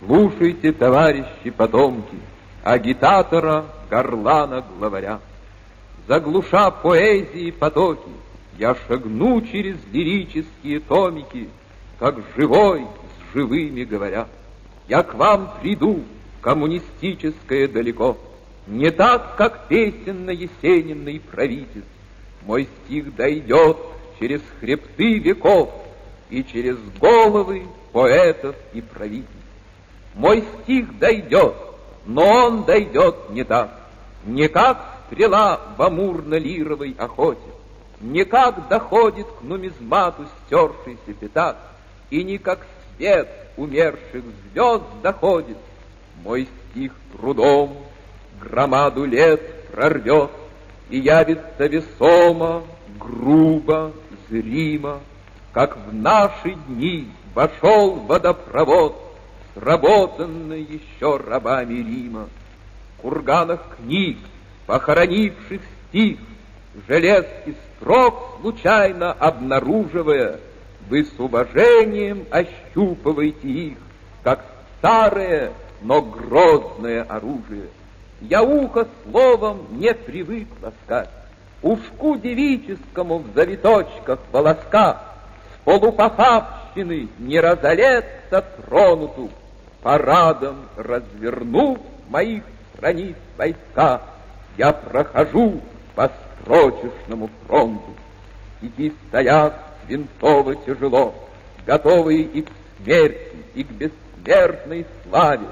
Слушайте, товарищи потомки, агитатора, горлана, главаря. Заглуша поэзии потоки, я шагну через лирические томики, как живой с живыми говоря. Я к вам приду, коммунистическое далеко, не так, как песен на Есенинный правитель. Мой стих дойдет через хребты веков и через головы поэтов и правителей. Мой стих дойдет, но он дойдет не так, не как стрела в амурно-лировой охоте, не как доходит к нумизмату стершийся пятак, и не как свет умерших звезд доходит. Мой стих трудом громаду лет прорвет и явится весомо, грубо, зримо, как в наши дни вошел водопровод, сработанный еще рабами Рима. В курганах книг, похоронивших стих, железки строк случайно обнаруживая, вы с уважением ощупываете их, как старое, но грозное оружие. Я ухо словом не привык ласкать, Ушку девическому в завиточках волоска С полупохабщины не разолеться тронуту, Парадом развернув моих страниц войска, Я прохожу по строчечному фронту. Идти стоят свинцово тяжело, Готовые и к смерти, и к бессмертной славе,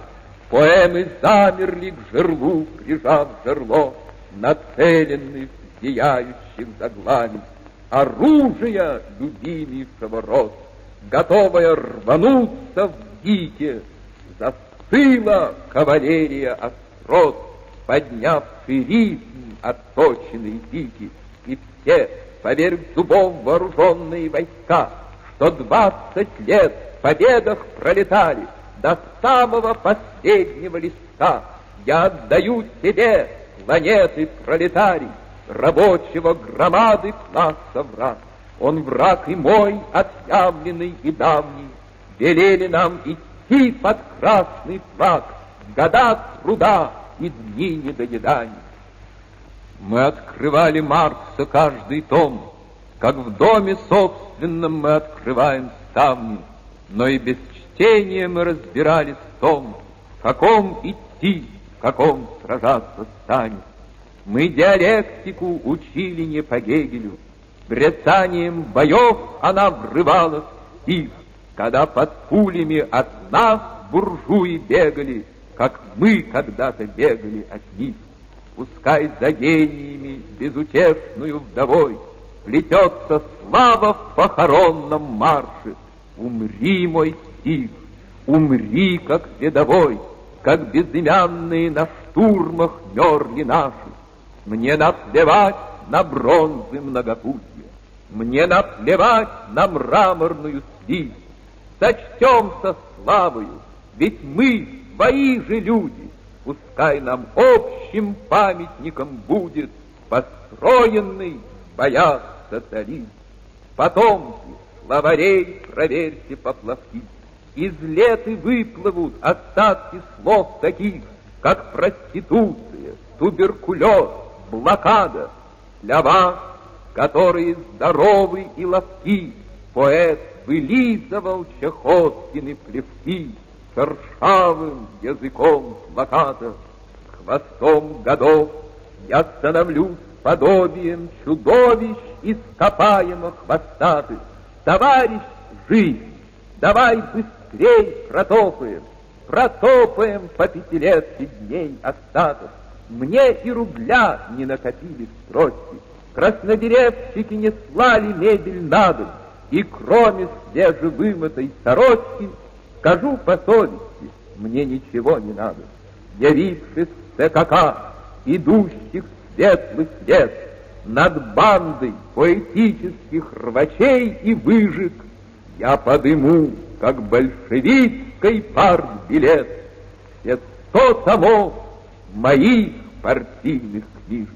Поэмы замерли к жерлу, прижав жерло, Нацеленный в зияющих заглавий. Оружие любимейшего род, Готовая рвануться в дике, Застыла кавалерия острот, Поднявший ритм отточенной пики, И все, поверь зубом вооруженные войска, Что двадцать лет в победах пролетали — до самого последнего листа я отдаю тебе, планеты пролетарий, рабочего громады класса враг. Он враг и мой, отъявленный и давний, велели нам идти под красный флаг, года труда и дни недоеданий. Мы открывали Маркса каждый том, как в доме собственном мы открываем ставни, но и без чтения мы разбирались в том, в каком идти, в каком сражаться станет. Мы диалектику учили не по Гегелю, брецанием боев она врывалась стих, когда под пулями от нас буржуи бегали, как мы когда-то бегали от них. Пускай за гениями безутешную вдовой плетется слава в похоронном марше. Умри, мой стих, умри, как рядовой, как безымянные на штурмах мерли наши. Мне наплевать на бронзы многопутья, мне наплевать на мраморную слизь. Сочтемся славою, ведь мы свои же люди, пускай нам общим памятником будет построенный в боях социализм. Потомки, словарей проверьте поплавки. Из леты выплывут остатки слов таких, как проституция, туберкулез, блокада. Для вас, которые здоровы и ловки, поэт вылизывал чехоткины плевки шершавым языком плаката. Хвостом годов я становлюсь подобием чудовищ ископаемых хвостатых. Товарищ, жизнь, давай быстрей протопаем, протопаем по пятилетке дней остаток. Мне и рубля не накопили в строчке, краснодеревщики не слали мебель на дом, и кроме свежевымытой сорочки, скажу по совести, мне ничего не надо. Явившись в ЦКК, идущих светлых лет, над бандой поэтических рвачей и выжиг, я подыму как большевистской партбилет, все сто томов моих партийных книжек.